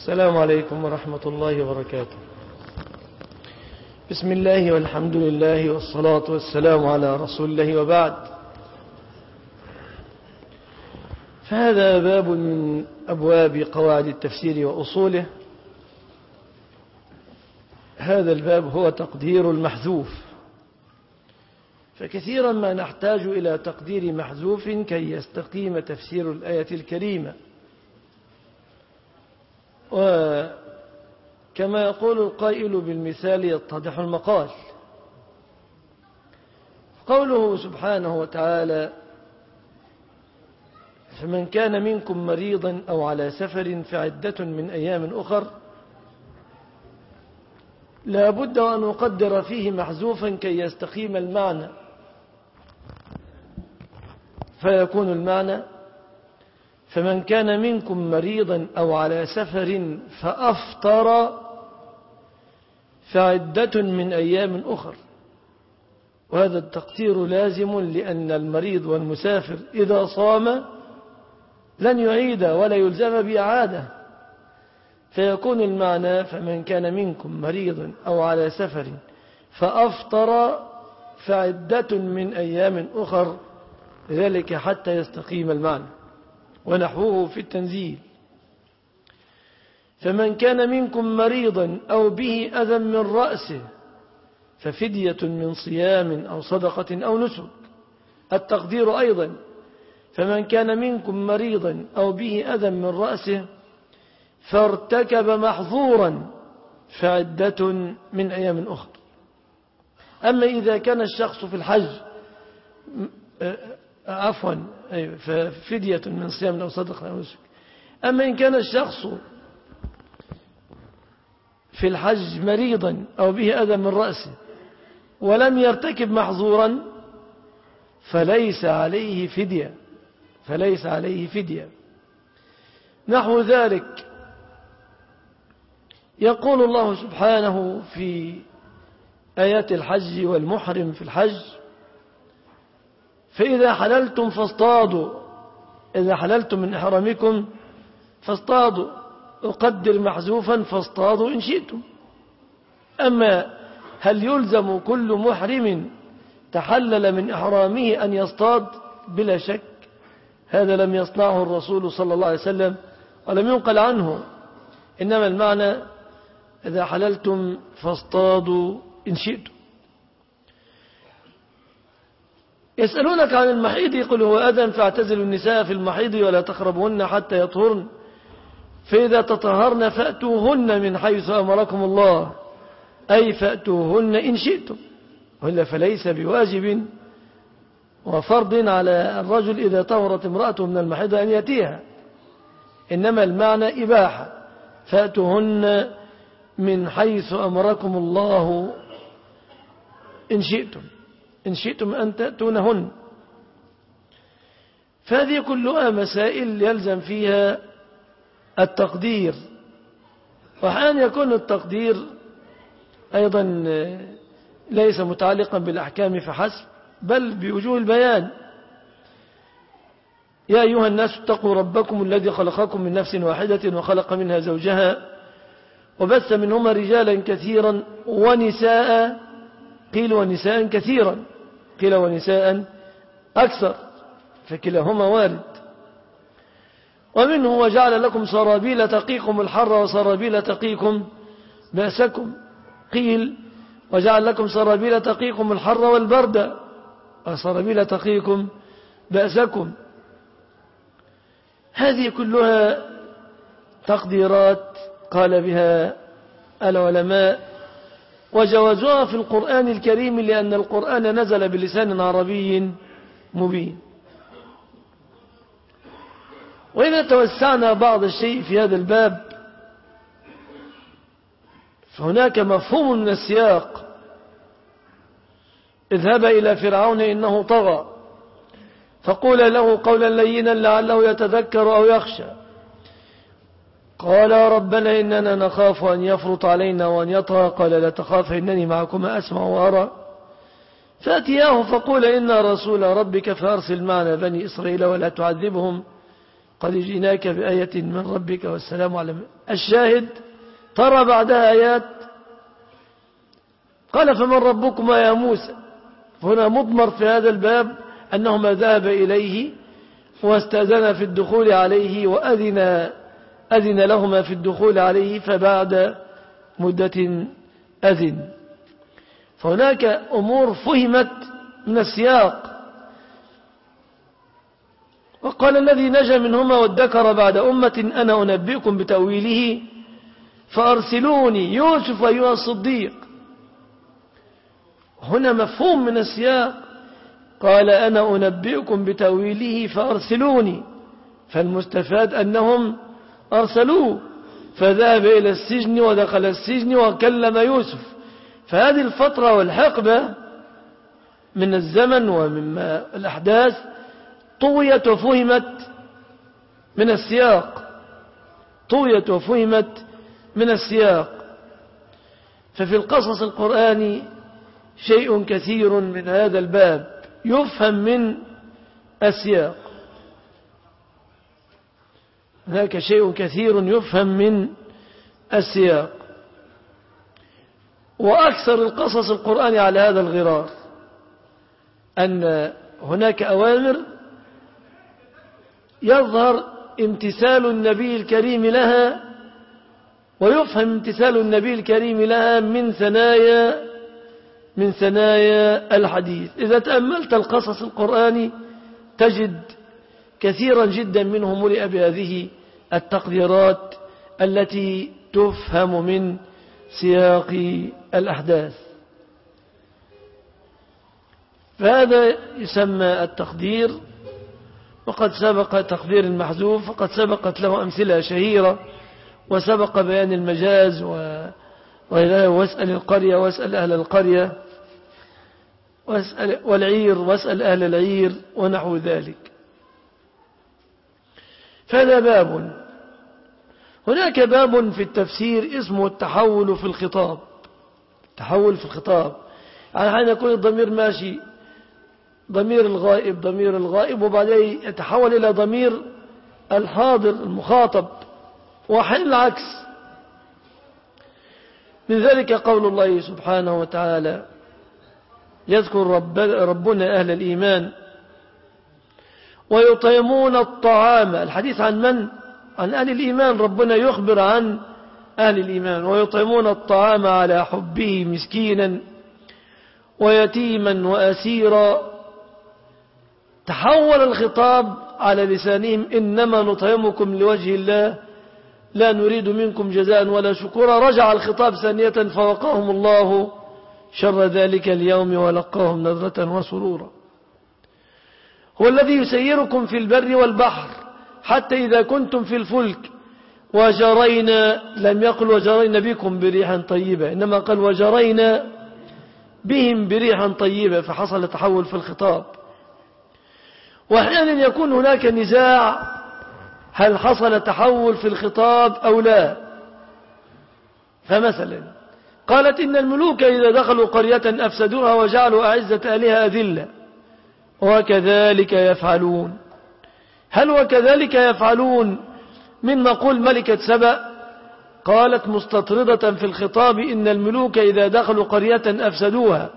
السلام عليكم ورحمة الله وبركاته. بسم الله والحمد لله والصلاة والسلام على رسول الله وبعد. فهذا باب من أبواب قواعد التفسير وأصوله. هذا الباب هو تقدير المحذوف. فكثيرا ما نحتاج إلى تقدير محذوف كي يستقيم تفسير الآية الكريمة. وكما يقول القائل بالمثال يتضح المقال. قوله سبحانه وتعالى فمن كان منكم مريضا أو على سفر فعدة من أيام أخر لا بد أن نقدر فيه محذوفا كي يستقيم المعنى. فيكون المعنى فمن كان منكم مريضا أو على سفر فأفطر فعدة من أيام أخر. وهذا التقدير لازم لأن المريض والمسافر إذا صام لن يعيد ولا يلزم بإعادة. فيكون المعنى فمن كان منكم مريض أو على سفر فأفطر فعدة من أيام أخر. ذلك حتى يستقيم المعنى. ونحوه في التنزيل. فمن كان منكم مريضا أو به أذى من رأسه ففدية من صيام أو صدقة أو نسك. التقدير أيضا فمن كان منكم مريضا أو به أذى من رأسه فارتكب محظورا فعدة من أيام أخرى. أما إذا كان الشخص في الحج عفوا ففدية من صيام أو صدقة أو نسك. أما إن كان الشخص في الحج مريضا أو به أذى من رأسه ولم يرتكب محظورا فليس عليه فدية فليس عليه فدية. نحو ذلك يقول الله سبحانه في آيات الحج والمحرم في الحج فإذا حللتم فاصطادوا. إذا حللتم من إحرامكم فاصطادوا. أقدر محذوفا فاصطادوا إن شئتم. أما هل يلزم كل محرم تحلل من إحرامه أن يصطاد؟ بلا شك. هذا لم يصنعه الرسول صلى الله عليه وسلم ولم ينقل عنه. إنما المعنى إذا حللتم فاصطادوا إن شئتم. يسألونك عن المحيض يقول هو أذن فاعتزلوا النساء في المحيض ولا تقربهن حتى يطهرن. فإذا تطهرن فأتوهن من حيث أمركم الله. أي فأتوهن إن شئتم. وإلا فليس بواجب وفرض على الرجل إذا طهرت امرأته من المحيض أن يأتيها. إنما المعنى إباحة. فأتوهن من حيث أمركم الله إن شئتم. إن شئتم أن تأتونهن. فهذه كلها مسائل يلزم فيها التقدير. وأحيانا يكون التقدير أيضا ليس متعلقا بالأحكام فحسب بل بوجوه البيان. يا أيها الناس اتقوا ربكم الذي خلقكم من نفس واحدة وخلق منها زوجها وبث منهما رجالا كثيرا ونساء قيل ونساء كثيرا. قيل ونساء أكثر فكلاهما وارد. ومنه وجعل لكم سرابيل تقيكم الحر وسرابيل تقيكم بأسكم. قيل وجعل لكم سرابيل تقيكم الحر والبرد وسرابيل تقيكم بأسكم. هذه كلها تقديرات قال بها العلماء وجوازها في القرآن الكريم لأن القرآن نزل بلسان عربي مبين. وإذا توسعنا بعض الشيء في هذا الباب فهناك مفهوم من السياق. اذهب إلى فرعون إنه طغى فقول له قولا لينا لعله يتذكر أو يخشى. قال ربنا إننا نخاف أن يفرط علينا وأن يطغى. قال لا تخاف إنني معكما أسمع وأرى. فأتياه فقول إنا رسول ربك فأرسل معنا بني إسرائيل ولا تعذبهم. قد جئناك بآية من ربك والسلام على الشاهد ترى بعدها آيات. قال فمن ربكما يا موسى؟ هنا مضمر في هذا الباب أنه ما ذهب إليه واستأذن في الدخول عليه وأذن أذن لهما في الدخول عليه فبعد مدة أذن. فهناك أمور فهمت من السياق. وقال الذي نجا منهما وادكر بعد أمة أنا أنبئكم بتأويله فأرسلوني يوسف أيها الصديق. هنا مفهوم من السياق. قال أنا أنبئكم بتأويله فأرسلوني. فالمستفاد أنهم أرسلوه. فذهب إلى السجن ودخل السجن وكلم يوسف. فهذه الفترة والحقبة من الزمن ومن الأحداث طويت وفهمت من السياق. طويت وفهمت من السياق. ففي القصص القرآني شيء كثير من هذا الباب يفهم من السياق. هناك شيء كثير يفهم من السياق. وأكثر القصص القرآن على هذا الغرار أن هناك أوامر يظهر امتثال النبي الكريم لها ويفهم امتثال النبي الكريم لها من ثنايا من ثنايا الحديث. إذا تأملت القصص القرآني تجد كثيرا جدا منه ملئ بهذه التقديرات التي تفهم من سياق الأحداث. فهذا يسمى التقدير وقد سبق تقدير المحذوف وقد سبقت له أمثلة شهيرة وسبق بيان المجاز واسأل القرية واسأل أهل القرية واسأل والعير واسأل أهل العير ونحو ذلك. فهذا باب هناك باب في التفسير اسمه التحول في الخطاب. التحول في الخطاب. يعني حين يكون الضمير ماشي ضمير الغائب ضمير الغائب وبعدين يتحول إلى ضمير الحاضر المخاطب وحين العكس. من ذلك قول الله سبحانه وتعالى يذكر رب ربنا أهل الإيمان ويطعمون الطعام. الحديث عن من؟ عن أهل الإيمان ربنا يخبر عن أهل الإيمان ويطعمون الطعام على حبه مسكينا ويتيما وأسيرا. تحول الخطاب على لسانهم إنما نطعمكم لوجه الله لا نريد منكم جزاء ولا شكورا. رجع الخطاب ثانية فوقاهم الله شر ذلك اليوم ولقاهم نظرة وسرورا. هو الذي يسيركم في البر والبحر. حتى إذا كنتم في الفلك وجرينا لم يقل وجرينا بكم بريح طيبة إنما قال وجرينا بهم بريح طيبة فحصل تحول في الخطاب. وأحيانا يكون هناك نزاع هل حصل تحول في الخطاب أو لا؟ فمثلا قالت إن الملوك إذا دخلوا قرية أفسدوها وجعلوا أعزة أهلها أذلة وكذلك يفعلون. هل وكذلك يفعلون من مقول ملكة سبأ؟ قالت مستطردة في الخطاب إن الملوك إذا دخلوا قرية أفسدوها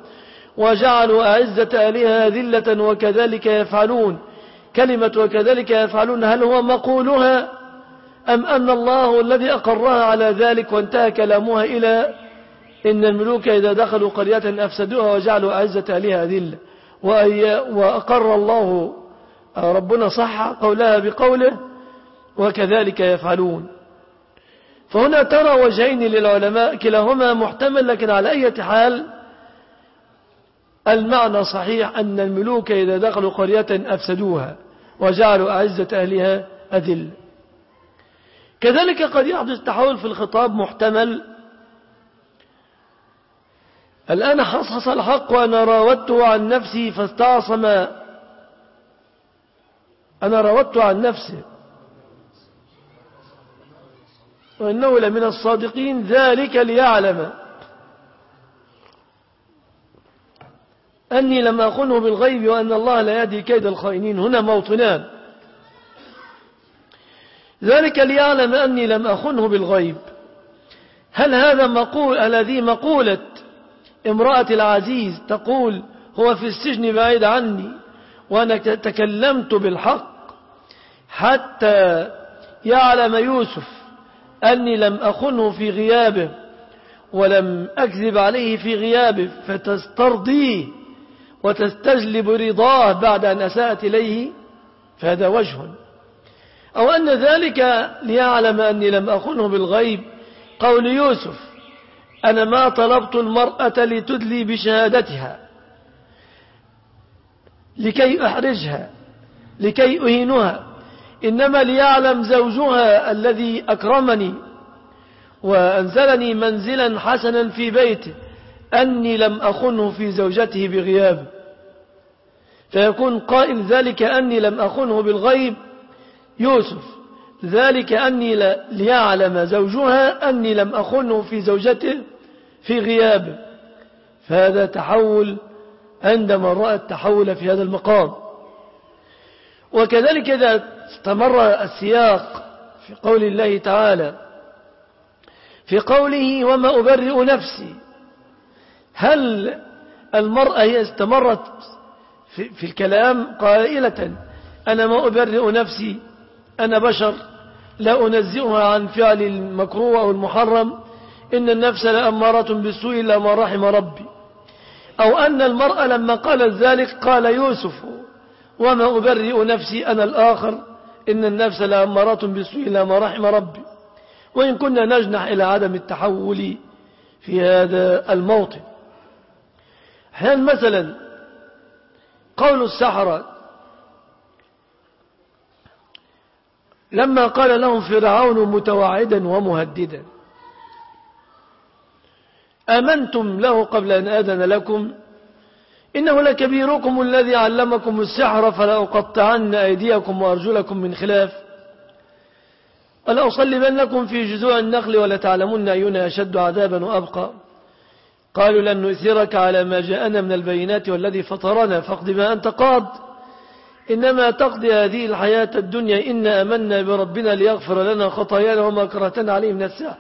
وجعلوا أعزة أهلها ذلة وكذلك يفعلون. كلمة وكذلك يفعلون هل هو مقولها أم أن الله الذي أقرها على ذلك وانتهى كلامها إلى إن الملوك إذا دخلوا قرية أفسدوها وجعلوا أعزة أهلها ذلة؟ وأقر الله ربنا صح قولها بقوله وكذلك يفعلون. فهنا ترى وجهين للعلماء كلاهما محتمل لكن على أي حال المعنى صحيح أن الملوك إذا دخلوا قرية أفسدوها وجعلوا أعزة أهلها أدلة كذلك قد يحدث تحول في الخطاب محتمل. الآن حصحص الحق وأنا راودته عن نفسي فاستعصم أنا راودته عن نفسه وإنه لمن الصادقين ذلك ليعلم. أني لم أخنه بالغيب وأن الله لا يهدي كيد الخائنين. هنا موطنان. ذلك ليعلم أني لم أخنه بالغيب. هل هذا مقول الذي مقولة امرأة العزيز تقول هو في السجن بعيد عني وأنا تكلمت بالحق؟ حتى يعلم يوسف أني لم أخنه في غيابه ولم أكذب عليه في غيابه فتسترضيه وتستجلب رضاه بعد أن أساءت إليه فهذا وجه. أو أن ذلك ليعلم أني لم أخنه بالغيب. قول يوسف أنا ما طلبت المرأة لتدلي بشهادتها لكي أحرجها لكي أهينها. إنما ليعلم زوجها الذي أكرمني وأنزلني منزلا حسنا في بيته أني لم أخنه في زوجته بغياب. فيكون قائل ذلك أني لم أخنه بالغيب. يوسف ذلك أني ليعلم زوجها أني لم أخنه في زوجته في غيابه فهذا تحول عندما رأى التحول في هذا المقام. وكذلك إذا استمر السياق في قول الله تعالى في قوله وما أبرئ نفسي هل المرأة هي استمرت في, في الكلام قائلة أنا ما أبرئ نفسي أنا بشر لا أنزئها عن فعل المكروه أو المحرم إن النفس لأمارة بالسوء إلا ما رحم ربي. أو أن المرأة لما قالت ذلك قال يوسف وما أبرئ نفسي أنا الآخر. إن النفس لأمارة بالسوء إلا ما رحم ربي. وإن كنا نجنح إلى عدم التحول في هذا الموطن. أحيانا مثلا قول السحرة لما قال لهم فرعون متوعدا ومهددا آمنتم له قبل أن آذن لكم؟ إنه لكبيركم الذي علمكم السحر فلا أقطعن أيديكم وأرجلكم من خلاف. ولأصلبنكم في جذوع النخل ولتعلمن أينا أشد عذابا وأبقى. قالوا لن نؤثرك على ما جاءنا من البينات والذي فطرنا فاقض ما أنت قاض. إنما تقضي هذه الحياة الدنيا إن أمنا بربنا ليغفر لنا خطايانا وما كرهتنا عليه من السحر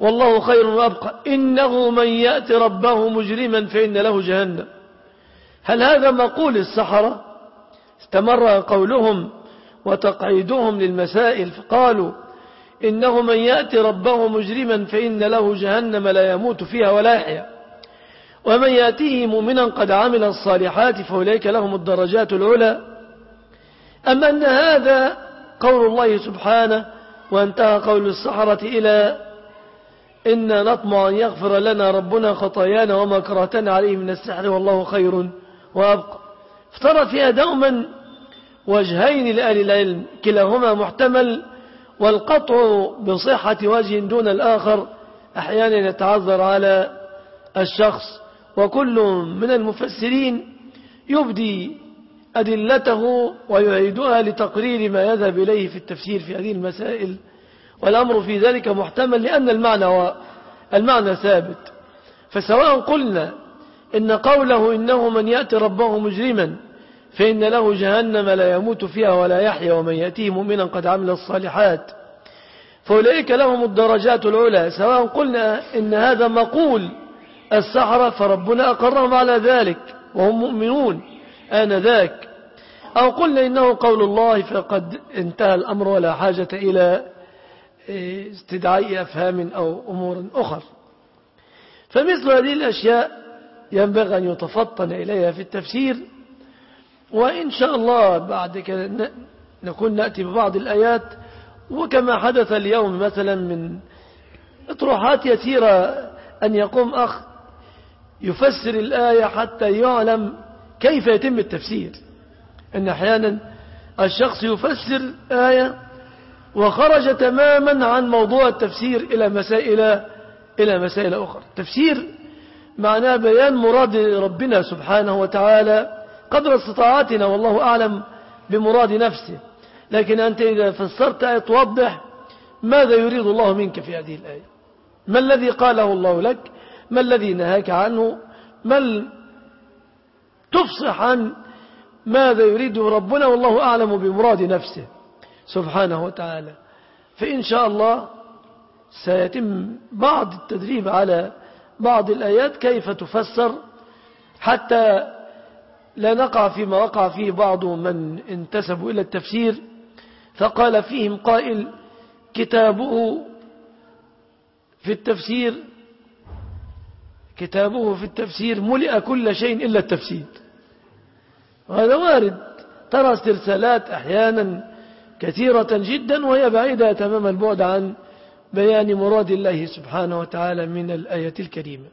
والله خير وأبقى. إنه من يأتي ربه مجرما فإن له جهنم. هل هذا مقول السحرة؟ استمر قولهم وتقعيدهم للمسائل فقالوا إنه من يأتي ربه مجرما فإن له جهنم لا يموت فيها ولا يحيا. ومن يأتيه مؤمنا قد عمل الصالحات فأولئك لهم الدرجات العلى. أما أن هذا قول الله سبحانه وانتهى قول السحرة إلى إنا نطمع أن يغفر لنا ربنا خطايانا وما كرهتنا عليه من السحر والله خير. وأبقى. افترى فيها دوما وجهين لأهل العلم كلاهما محتمل والقطع بصحة وجه دون الآخر أحيانا يتعذر على الشخص. وكل من المفسرين يبدي أدلته ويعيدها لتقرير ما يذهب إليه في التفسير في هذه المسائل. والأمر في ذلك محتمل لأن المعنى المعنى ثابت. فسواء قلنا إن قوله إنه من يأتي ربه مجرما فإن له جهنم لا يموت فيها ولا يحيا ومن يأتيه مؤمنا قد عمل الصالحات. فأولئك لهم الدرجات العلى. سواء قلنا إن هذا مقول السحرة فربنا أقرهم على ذلك وهم مؤمنون آنذاك. أو قلنا إنه قول الله فقد انتهى الأمر ولا حاجة إلى استدعاء أفهام أو أمور أخر. فمثل هذه الأشياء ينبغي أن يتفطن إليها في التفسير وإن شاء الله بعد كده نكون نأتي ببعض الآيات وكما حدث اليوم مثلا من إطروحات يسيرة أن يقوم أخ يفسر الآية حتى يعلم كيف يتم التفسير. أن أحيانا الشخص يفسر آية وخرج تماما عن موضوع التفسير إلى مسائل إلى مسائل أخرى. تفسير معناه بيان مراد ربنا سبحانه وتعالى قدر استطاعتنا والله أعلم بمراد نفسه. لكن أنت إذا فسرت آية توضح ماذا يريد الله منك في هذه الآية؟ ما الذي قاله الله لك؟ ما الذي نهاك عنه؟ ما تفصح عن ماذا يريده ربنا؟ والله أعلم بمراد نفسه سبحانه وتعالى. فإن شاء الله سيتم بعض التدريب على بعض الآيات كيف تفسر حتى لا نقع فيما وقع فيه بعض من انتسبوا إلى التفسير فقال فيهم قائل كتابه في التفسير كتابه في التفسير ملئ كل شيء إلا التفسير وهذا وارد ترى استرسالات أحيانا كثيرة جدا وهي بعيدة تمام البعد عن بيان مراد الله سبحانه وتعالى من الآية الكريمة.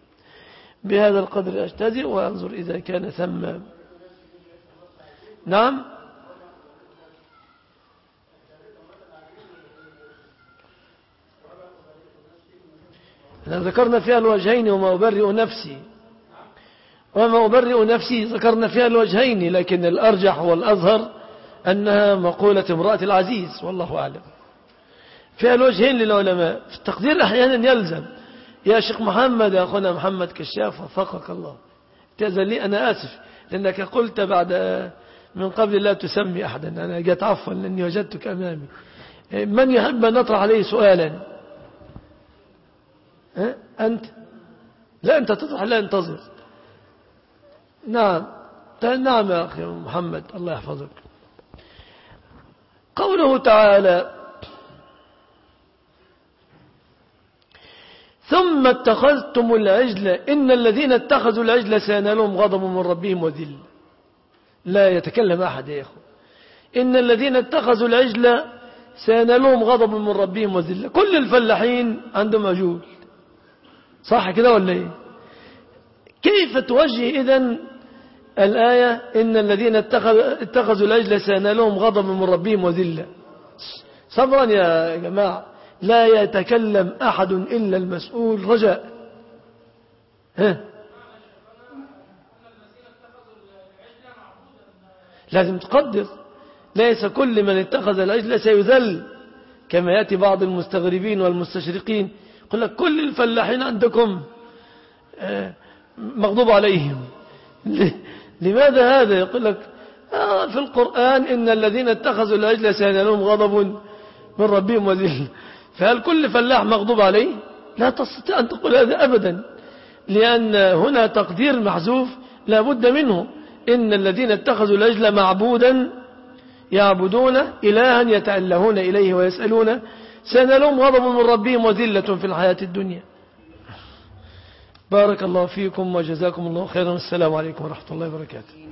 بهذا القدر أجتزئ وأنظر إذا كان ثم. نعم؟ ذكرنا فيها الوجهين وما أبرئ نفسي. وما أبرئ نفسي ذكرنا فيها الوجهين لكن الأرجح والأظهر أنها مقولة امرأة العزيز والله أعلم. فيها الوجهين للعلماء. في التقدير أحيانا يلزم. يا شيخ محمد يا أخونا محمد كشاف وفقك الله. تأذن لي أنا آسف لأنك قلت بعد من قبل لا تسمي أحدا. أنا جات عفوا لأني وجدتك أمامي. من يحب أن نطرح عليه سؤالا؟ أنت؟ لا أنت تطرح لا انتظر. نعم. نعم يا أخي محمد الله يحفظك. قوله تعالى ثم اتخذتم العجل إن الذين اتخذوا العجل سينالهم غضب من ربهم وذل. لا يتكلم أحد يا إخوة. إن الذين اتخذوا العجل سينالهم غضب من ربهم وذل. كل الفلاحين عندهم عجول. صح كده ولا إيه؟ كيف توجه إذن الآية؟ إن الذين اتخذوا العجل سينالهم غضب من ربهم وذلة صبرا يا جماعة. لا يتكلم أحد إلا المسؤول رجاء. ها؟ لازم تقدر. ليس كل من اتخذ العجل سيذل كما يأتي بعض المستغربين والمستشرقين يقول لك كل الفلاحين عندكم مغضوب عليهم. لماذا هذا؟ يقول لك آه في القرآن إن الذين اتخذوا العجل سينالهم غضب من ربهم وذل. فهل كل فلاح مغضوب عليه؟ لا تستطيع أن تقول هذا أبدا لأن هنا تقدير محذوف لا بد منه. إن الذين اتخذوا العجل معبودا يعبدون إلها يتألهون إليه ويسألون. سينالهم غضب من ربهم وذلة في الحياة الدنيا. بارك الله فيكم وجزاكم الله خيرا. السلام عليكم ورحمة الله وبركاته.